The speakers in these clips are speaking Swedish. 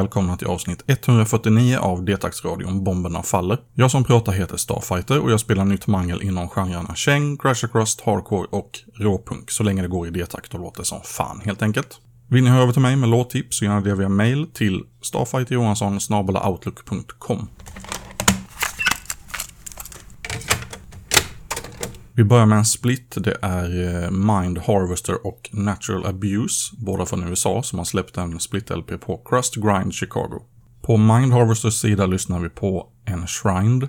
Välkomna till avsnitt 149 av D-taktsradion Bomberna Faller. Jag som pratar heter Starfighter och jag spelar nytt mangel inom genrerna Cheng, Crash Across, Hardcore och Råpunk så länge det går i D-takt och låter som fan helt enkelt. Vill ni höra över till mig med låttips så gärna det via mail till starfighterjohansson outlook.com. Vi börjar med en split. Det är eh, Mind Harvester och Natural Abuse, båda från USA, som har släppt en split-LP på Crust Grind Chicago. På Mind Harvesters sida lyssnar vi på Enshrined.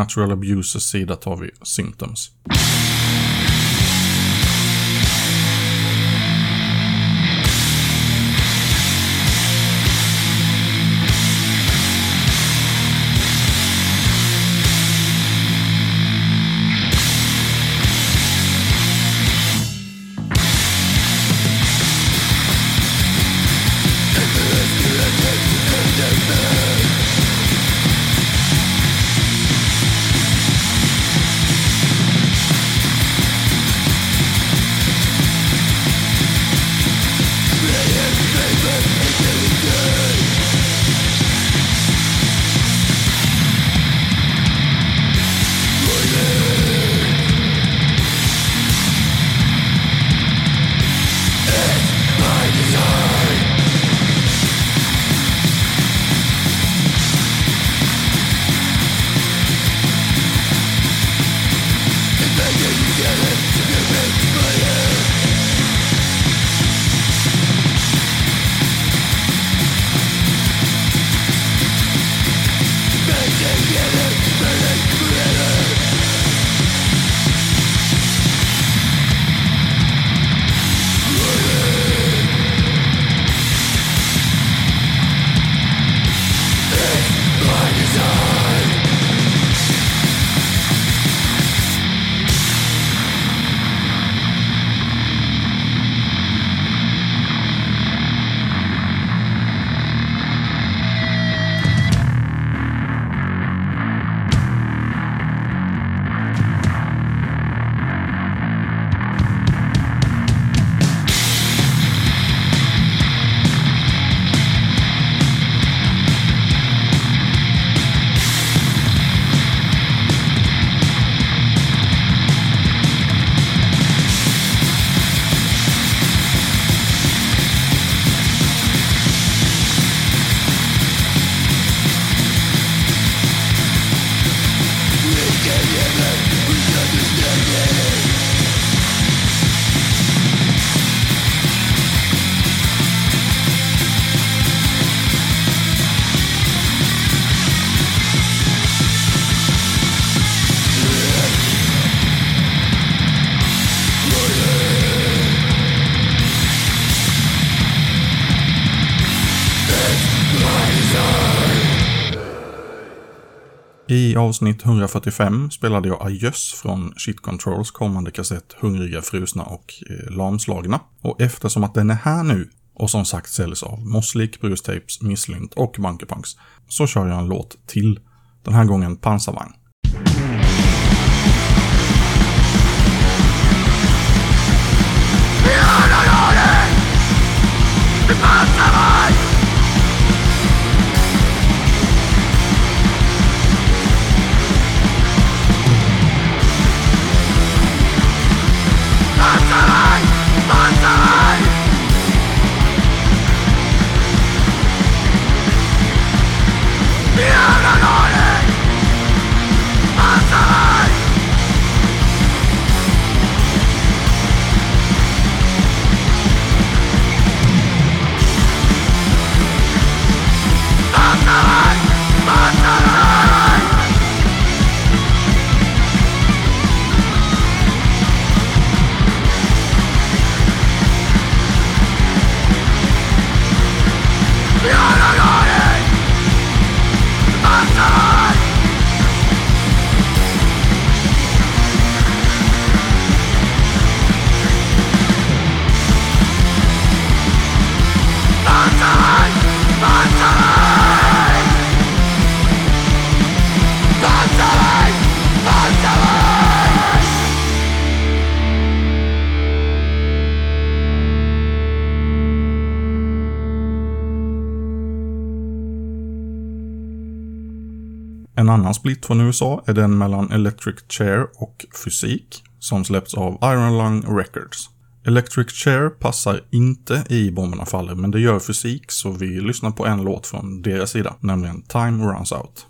Natural Abusers sida tar vi Symptoms. I avsnitt 145 spelade jag Ajöss från Shit Controls kommande kassett Hungriga, frusna och eh, lamslagna. Och eftersom att den är här nu och som sagt säljs av Mosslik, Bruce Tapes, Misslint och Bunkerpunks så kör jag en låt till. Den här gången pansarvagn. En annan split från USA är den mellan Electric Chair och Fysik, som släppts av Iron Lung Records. Electric Chair passar inte i Bomberna Faller, men det gör Fysik, så vi lyssnar på en låt från deras sida, nämligen Time Runs Out.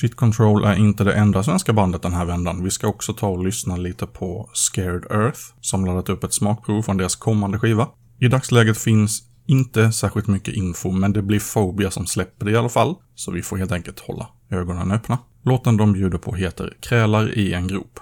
Shit Control är inte det enda svenska bandet den här vändan. Vi ska också ta och lyssna lite på Scared Earth, som laddat upp ett smakprov från deras kommande skiva. I dagsläget finns inte särskilt mycket info, men det blir Phobia som släpper det i alla fall, så vi får helt enkelt hålla ögonen öppna. Låten de bjuder på heter Krälar i en grop.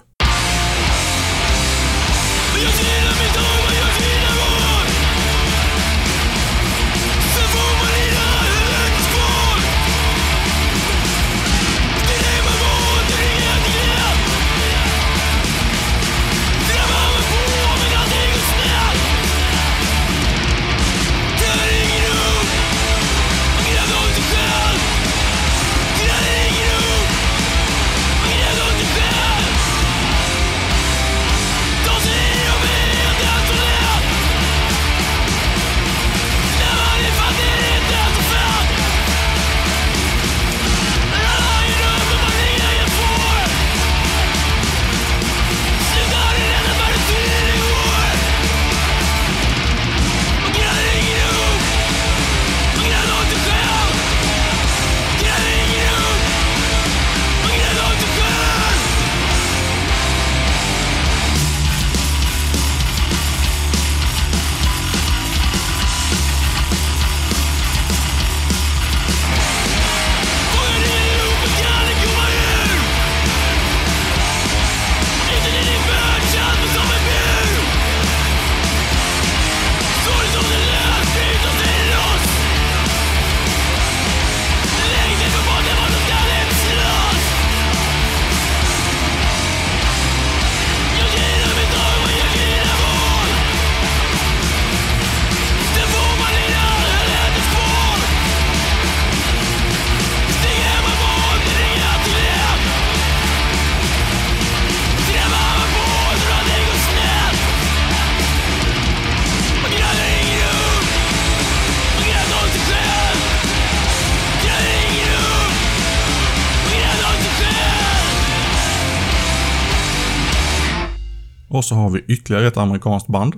Och så har vi ytterligare ett amerikanskt band.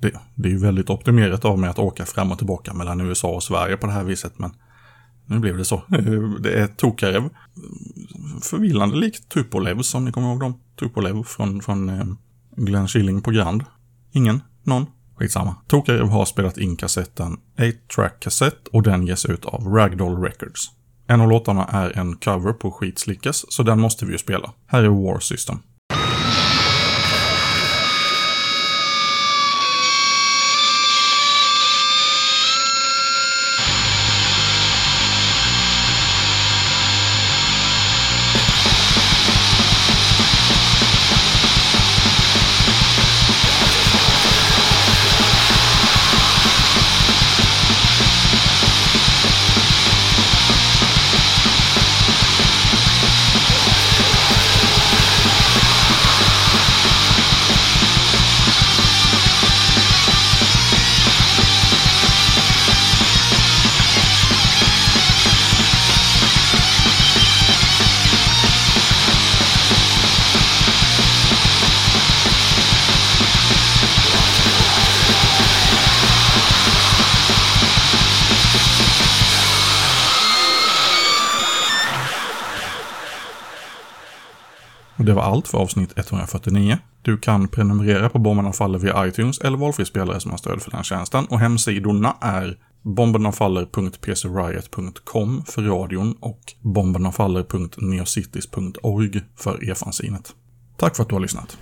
Det, det är ju väldigt optimerat av mig att åka fram och tillbaka mellan USA och Sverige på det här viset, men nu blev det så. Det är Tokarev. Förvillande likt Tupolev, som ni kommer ihåg dem. Tupolev från, från eh, Glenn Schilling på Grand. Ingen? Någon? Skitsamma. Tokarev har spelat in kassetten 8-track kassett och den ges ut av Ragdoll Records. En av låtarna är en cover på Skitslickes, så den måste vi ju spela. Här är War System. Och det var allt för avsnitt 149. Du kan prenumerera på Bomberna Faller via iTunes eller valfri spelare som har stöd för den tjänsten. Och hemsidorna är bombernafaller.pcriot.com för radion och bombernafaller.neocities.org för e-fanzinet. Tack för att du har lyssnat.